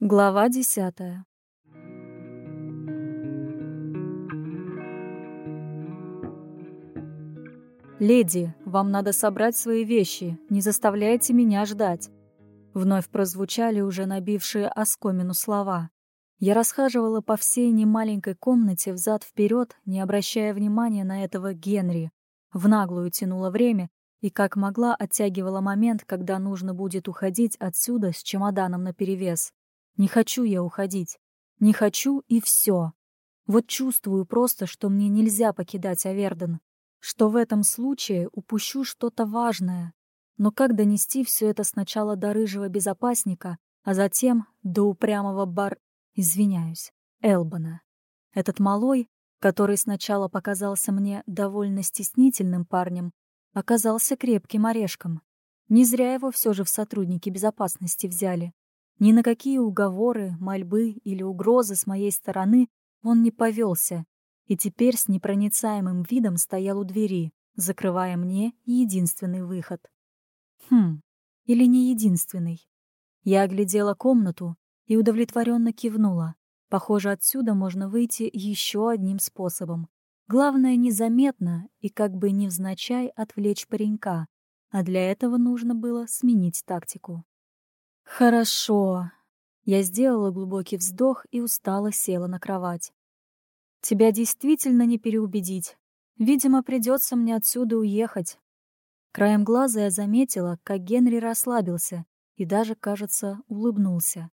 Глава десятая. «Леди, вам надо собрать свои вещи, не заставляйте меня ждать». Вновь прозвучали уже набившие оскомину слова. Я расхаживала по всей немаленькой комнате взад-вперед, не обращая внимания на этого Генри. В наглую тянула время и как могла оттягивала момент, когда нужно будет уходить отсюда с чемоданом наперевес. Не хочу я уходить. Не хочу и все. Вот чувствую просто, что мне нельзя покидать Аверден. Что в этом случае упущу что-то важное. Но как донести все это сначала до рыжего безопасника, а затем до упрямого бар... Извиняюсь, Элбана. Этот малой, который сначала показался мне довольно стеснительным парнем, оказался крепким орешком. Не зря его все же в сотрудники безопасности взяли. Ни на какие уговоры, мольбы или угрозы с моей стороны он не повелся, и теперь с непроницаемым видом стоял у двери, закрывая мне единственный выход. Хм, или не единственный. Я оглядела комнату и удовлетворенно кивнула. Похоже, отсюда можно выйти еще одним способом. Главное, незаметно и как бы невзначай отвлечь паренька, а для этого нужно было сменить тактику. «Хорошо». Я сделала глубокий вздох и устало села на кровать. «Тебя действительно не переубедить. Видимо, придется мне отсюда уехать». Краем глаза я заметила, как Генри расслабился и даже, кажется, улыбнулся.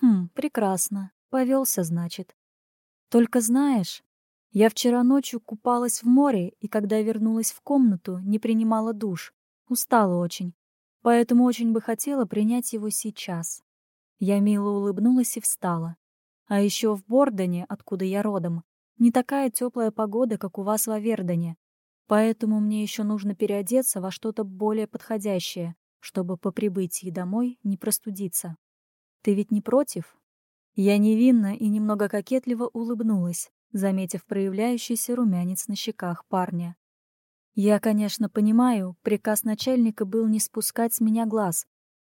«Хм, прекрасно. Повелся, значит. Только знаешь, я вчера ночью купалась в море, и когда вернулась в комнату, не принимала душ. Устала очень поэтому очень бы хотела принять его сейчас. Я мило улыбнулась и встала. А еще в Бордоне, откуда я родом, не такая теплая погода, как у вас в Авердоне, поэтому мне еще нужно переодеться во что-то более подходящее, чтобы по прибытии домой не простудиться. Ты ведь не против? Я невинно и немного кокетливо улыбнулась, заметив проявляющийся румянец на щеках парня. Я, конечно, понимаю, приказ начальника был не спускать с меня глаз.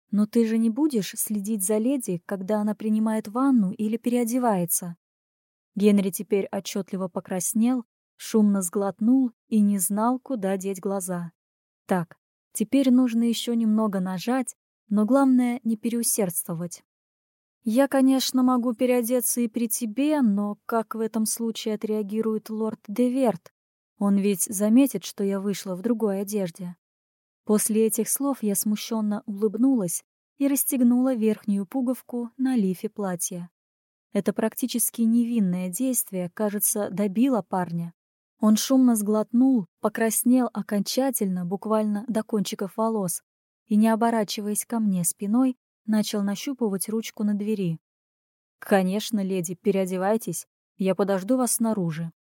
Но ты же не будешь следить за леди, когда она принимает ванну или переодевается. Генри теперь отчетливо покраснел, шумно сглотнул и не знал, куда деть глаза. Так, теперь нужно еще немного нажать, но главное не переусердствовать. Я, конечно, могу переодеться и при тебе, но как в этом случае отреагирует лорд Деверт? Он ведь заметит, что я вышла в другой одежде. После этих слов я смущенно улыбнулась и расстегнула верхнюю пуговку на лифе платья. Это практически невинное действие, кажется, добило парня. Он шумно сглотнул, покраснел окончательно, буквально до кончиков волос, и, не оборачиваясь ко мне спиной, начал нащупывать ручку на двери. «Конечно, леди, переодевайтесь, я подожду вас снаружи».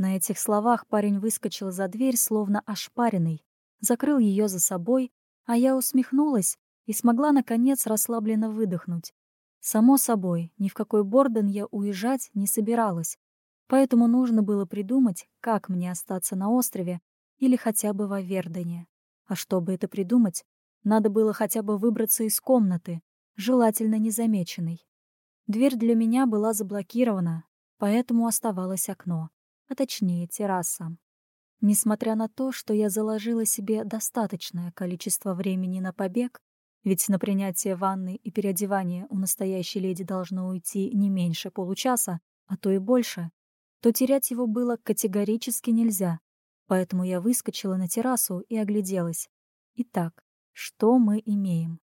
На этих словах парень выскочил за дверь, словно ошпаренный, закрыл ее за собой, а я усмехнулась и смогла, наконец, расслабленно выдохнуть. Само собой, ни в какой Борден я уезжать не собиралась, поэтому нужно было придумать, как мне остаться на острове или хотя бы в Авердене. А чтобы это придумать, надо было хотя бы выбраться из комнаты, желательно незамеченной. Дверь для меня была заблокирована, поэтому оставалось окно а точнее терраса. Несмотря на то, что я заложила себе достаточное количество времени на побег, ведь на принятие ванны и переодевание у настоящей леди должно уйти не меньше получаса, а то и больше, то терять его было категорически нельзя, поэтому я выскочила на террасу и огляделась. Итак, что мы имеем?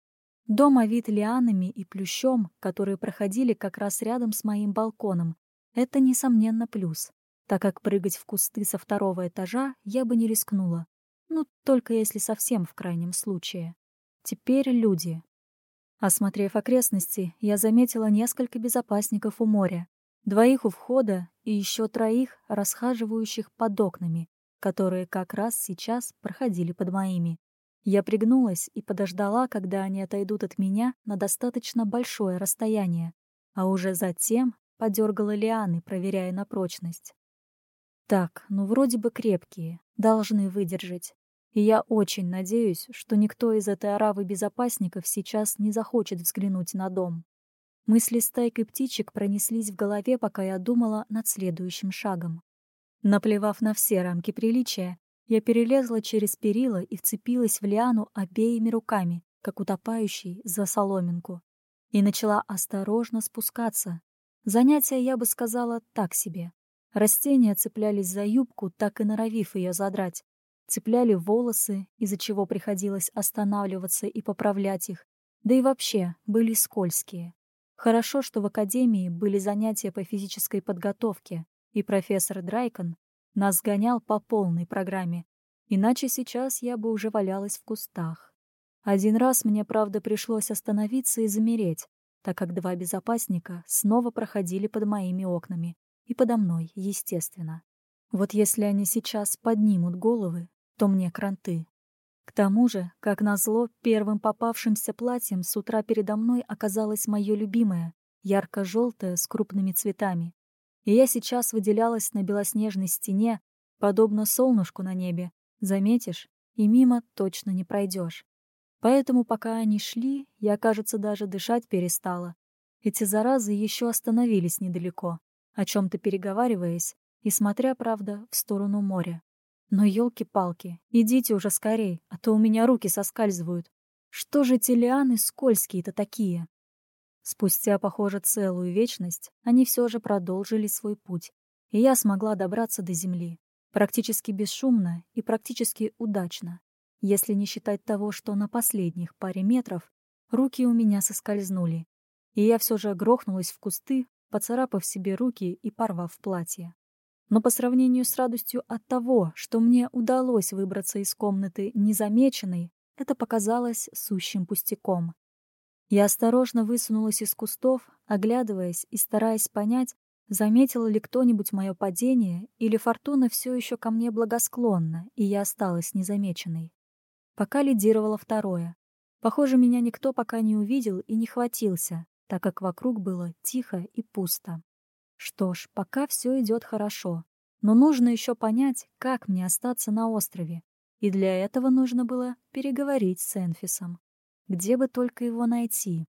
Дом овит лианами и плющом, которые проходили как раз рядом с моим балконом. Это, несомненно, плюс так как прыгать в кусты со второго этажа я бы не рискнула. Ну, только если совсем в крайнем случае. Теперь люди. Осмотрев окрестности, я заметила несколько безопасников у моря, двоих у входа и еще троих, расхаживающих под окнами, которые как раз сейчас проходили под моими. Я пригнулась и подождала, когда они отойдут от меня на достаточно большое расстояние, а уже затем подергала лианы, проверяя на прочность. Так, ну вроде бы крепкие, должны выдержать. И я очень надеюсь, что никто из этой оравы безопасников сейчас не захочет взглянуть на дом. Мысли стайкой птичек пронеслись в голове, пока я думала над следующим шагом. Наплевав на все рамки приличия, я перелезла через перила и вцепилась в лиану обеими руками, как утопающий за соломинку, и начала осторожно спускаться. Занятие, я бы сказала, так себе. Растения цеплялись за юбку, так и норовив ее задрать. Цепляли волосы, из-за чего приходилось останавливаться и поправлять их. Да и вообще, были скользкие. Хорошо, что в академии были занятия по физической подготовке, и профессор Драйкон нас гонял по полной программе, иначе сейчас я бы уже валялась в кустах. Один раз мне, правда, пришлось остановиться и замереть, так как два безопасника снова проходили под моими окнами, и подо мной, естественно. Вот если они сейчас поднимут головы, то мне кранты. К тому же, как назло, первым попавшимся платьем с утра передо мной оказалось мое любимое, ярко-желтое с крупными цветами и я сейчас выделялась на белоснежной стене, подобно солнышку на небе. Заметишь, и мимо точно не пройдешь. Поэтому, пока они шли, я, кажется, даже дышать перестала. Эти заразы еще остановились недалеко, о чем-то переговариваясь и смотря, правда, в сторону моря. Но елки-палки, идите уже скорей, а то у меня руки соскальзывают. Что же те лианы скользкие-то такие? Спустя, похоже, целую вечность они все же продолжили свой путь, и я смогла добраться до земли. Практически бесшумно и практически удачно, если не считать того, что на последних паре метров руки у меня соскользнули, и я все же грохнулась в кусты, поцарапав себе руки и порвав платье. Но по сравнению с радостью от того, что мне удалось выбраться из комнаты незамеченной, это показалось сущим пустяком. Я осторожно высунулась из кустов, оглядываясь и стараясь понять, заметил ли кто-нибудь мое падение или фортуна все еще ко мне благосклонна, и я осталась незамеченной. Пока лидировало второе. Похоже, меня никто пока не увидел и не хватился, так как вокруг было тихо и пусто. Что ж, пока все идет хорошо, но нужно еще понять, как мне остаться на острове, и для этого нужно было переговорить с Энфисом. Где бы только его найти?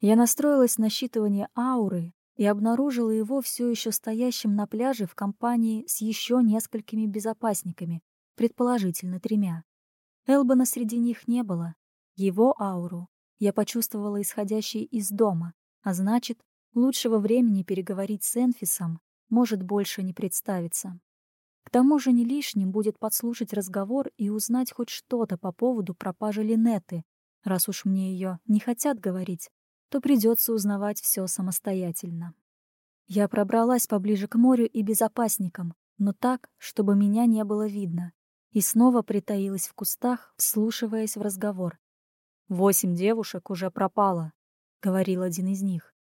Я настроилась на считывание ауры и обнаружила его все еще стоящим на пляже в компании с еще несколькими безопасниками, предположительно тремя. Элбана среди них не было. Его ауру я почувствовала исходящей из дома, а значит, лучшего времени переговорить с Энфисом может больше не представиться. К тому же не лишним будет подслушать разговор и узнать хоть что-то по поводу пропажи Линеты, Раз уж мне ее не хотят говорить, то придется узнавать все самостоятельно. Я пробралась поближе к морю и безопасникам, но так, чтобы меня не было видно, и снова притаилась в кустах, вслушиваясь в разговор. «Восемь девушек уже пропало», — говорил один из них.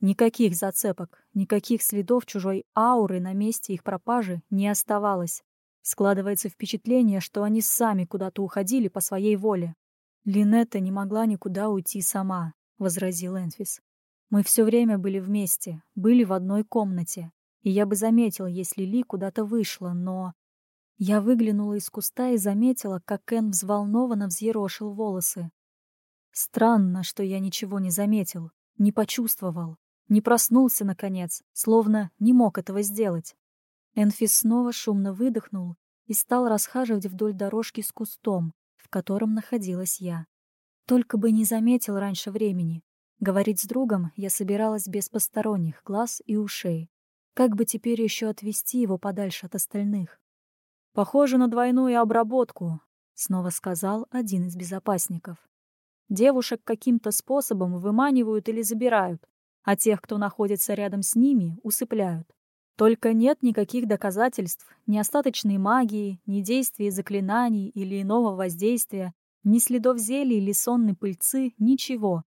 Никаких зацепок, никаких следов чужой ауры на месте их пропажи не оставалось. Складывается впечатление, что они сами куда-то уходили по своей воле. «Линетта не могла никуда уйти сама», — возразил Энфис. «Мы все время были вместе, были в одной комнате, и я бы заметил, если Ли куда-то вышла, но...» Я выглянула из куста и заметила, как Эн взволнованно взъерошил волосы. Странно, что я ничего не заметил, не почувствовал, не проснулся, наконец, словно не мог этого сделать. Энфис снова шумно выдохнул и стал расхаживать вдоль дорожки с кустом, в котором находилась я. Только бы не заметил раньше времени. Говорить с другом я собиралась без посторонних глаз и ушей. Как бы теперь еще отвести его подальше от остальных? «Похоже на двойную обработку», — снова сказал один из безопасников. «Девушек каким-то способом выманивают или забирают, а тех, кто находится рядом с ними, усыпляют. Только нет никаких доказательств ни остаточной магии, ни действий заклинаний или иного воздействия, ни следов зелий или сонной пыльцы, ничего.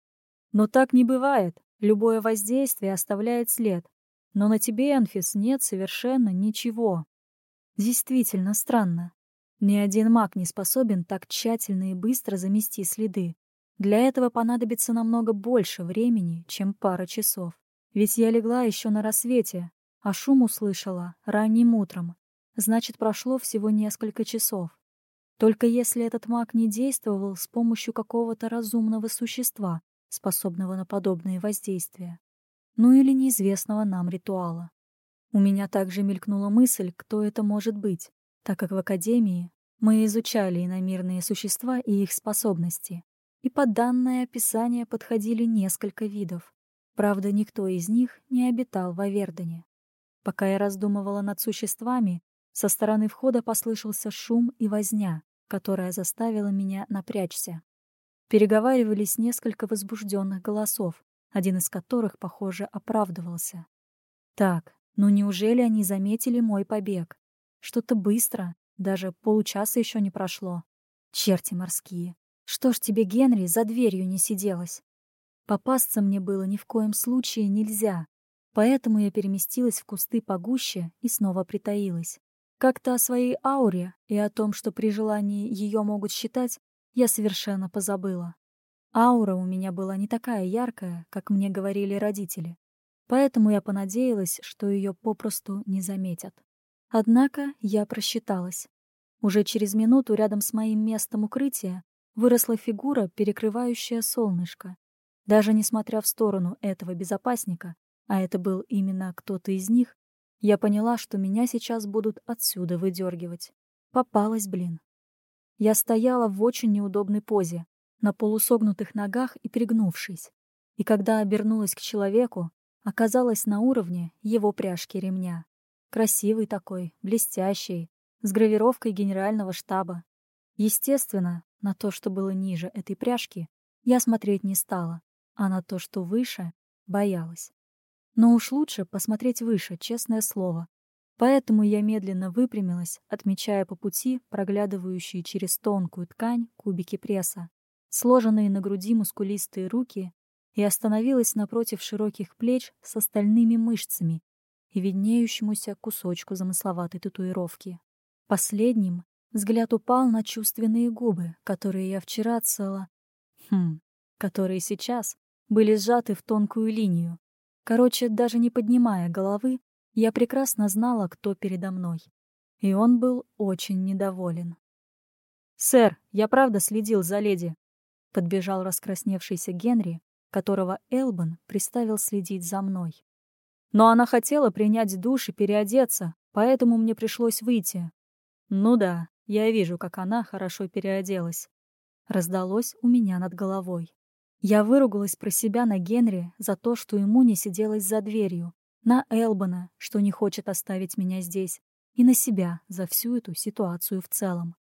Но так не бывает. Любое воздействие оставляет след. Но на тебе, Энфис, нет совершенно ничего. Действительно странно. Ни один маг не способен так тщательно и быстро замести следы. Для этого понадобится намного больше времени, чем пара часов. Ведь я легла еще на рассвете, а шум услышала ранним утром. Значит, прошло всего несколько часов. Только если этот маг не действовал с помощью какого-то разумного существа, способного на подобные воздействия, ну или неизвестного нам ритуала. У меня также мелькнула мысль, кто это может быть, так как в Академии мы изучали иномирные существа и их способности, и под данное описание подходили несколько видов. Правда, никто из них не обитал в Авердоне. Пока я раздумывала над существами, со стороны входа послышался шум и возня, которая заставила меня напрячься. Переговаривались несколько возбужденных голосов, один из которых, похоже, оправдывался. Так, ну неужели они заметили мой побег? Что-то быстро, даже получаса еще не прошло. Черти морские. Что ж тебе, Генри, за дверью не сиделось? Попасться мне было ни в коем случае нельзя, поэтому я переместилась в кусты погуще и снова притаилась. Как-то о своей ауре и о том, что при желании ее могут считать, я совершенно позабыла. Аура у меня была не такая яркая, как мне говорили родители, поэтому я понадеялась, что ее попросту не заметят. Однако я просчиталась. Уже через минуту рядом с моим местом укрытия выросла фигура, перекрывающая солнышко. Даже несмотря в сторону этого безопасника, а это был именно кто-то из них, я поняла, что меня сейчас будут отсюда выдергивать. Попалась, блин. Я стояла в очень неудобной позе, на полусогнутых ногах и перегнувшись. И когда обернулась к человеку, оказалась на уровне его пряжки ремня. Красивый такой, блестящий, с гравировкой генерального штаба. Естественно, на то, что было ниже этой пряжки, я смотреть не стала, а на то, что выше, боялась. Но уж лучше посмотреть выше, честное слово. Поэтому я медленно выпрямилась, отмечая по пути проглядывающие через тонкую ткань кубики пресса, сложенные на груди мускулистые руки, и остановилась напротив широких плеч с остальными мышцами и виднеющемуся кусочку замысловатой татуировки. Последним взгляд упал на чувственные губы, которые я вчера цела... Хм, которые сейчас были сжаты в тонкую линию, Короче, даже не поднимая головы, я прекрасно знала, кто передо мной. И он был очень недоволен. «Сэр, я правда следил за леди», — подбежал раскрасневшийся Генри, которого Элбан приставил следить за мной. «Но она хотела принять душ и переодеться, поэтому мне пришлось выйти». «Ну да, я вижу, как она хорошо переоделась», — раздалось у меня над головой. Я выругалась про себя на Генри за то, что ему не сиделось за дверью, на Элбана, что не хочет оставить меня здесь, и на себя за всю эту ситуацию в целом.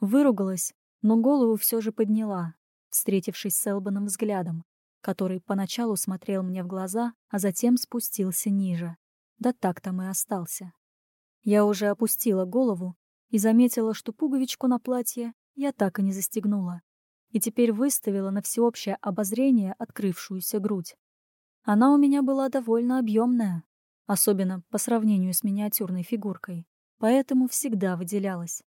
Выругалась, но голову все же подняла, встретившись с Элбаном взглядом, который поначалу смотрел мне в глаза, а затем спустился ниже. Да так там и остался. Я уже опустила голову и заметила, что пуговичку на платье я так и не застегнула и теперь выставила на всеобщее обозрение открывшуюся грудь. Она у меня была довольно объемная, особенно по сравнению с миниатюрной фигуркой, поэтому всегда выделялась.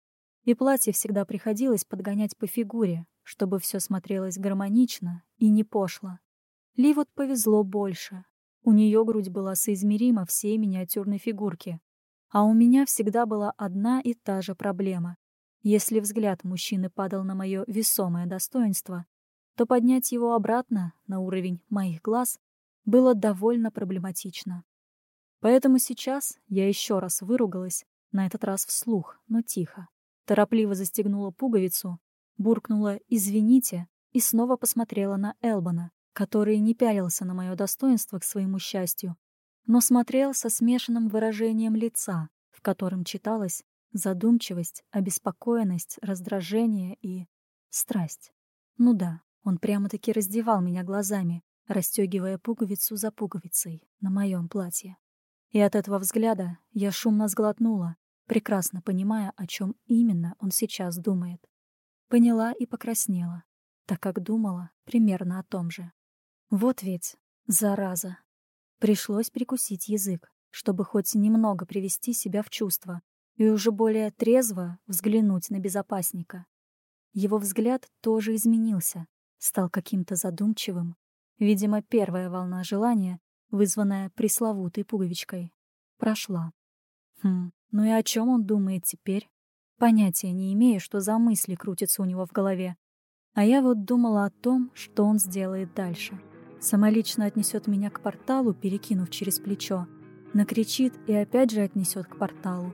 И платье всегда приходилось подгонять по фигуре, чтобы все смотрелось гармонично и не пошло. Ли вот повезло больше. У нее грудь была соизмерима всей миниатюрной фигурке, а у меня всегда была одна и та же проблема если взгляд мужчины падал на мое весомое достоинство, то поднять его обратно на уровень моих глаз было довольно проблематично. Поэтому сейчас я еще раз выругалась, на этот раз вслух, но тихо. Торопливо застегнула пуговицу, буркнула «извините» и снова посмотрела на Элбана, который не пялился на мое достоинство к своему счастью, но смотрел со смешанным выражением лица, в котором читалось Задумчивость, обеспокоенность, раздражение и... страсть. Ну да, он прямо-таки раздевал меня глазами, расстегивая пуговицу за пуговицей на моем платье. И от этого взгляда я шумно сглотнула, прекрасно понимая, о чем именно он сейчас думает. Поняла и покраснела, так как думала примерно о том же. Вот ведь, зараза. Пришлось прикусить язык, чтобы хоть немного привести себя в чувство, и уже более трезво взглянуть на безопасника. Его взгляд тоже изменился, стал каким-то задумчивым. Видимо, первая волна желания, вызванная пресловутой пуговичкой, прошла. Хм, ну и о чем он думает теперь? Понятия не имею, что за мысли крутятся у него в голове. А я вот думала о том, что он сделает дальше. Самолично отнесет меня к порталу, перекинув через плечо. Накричит и опять же отнесет к порталу.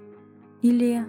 Или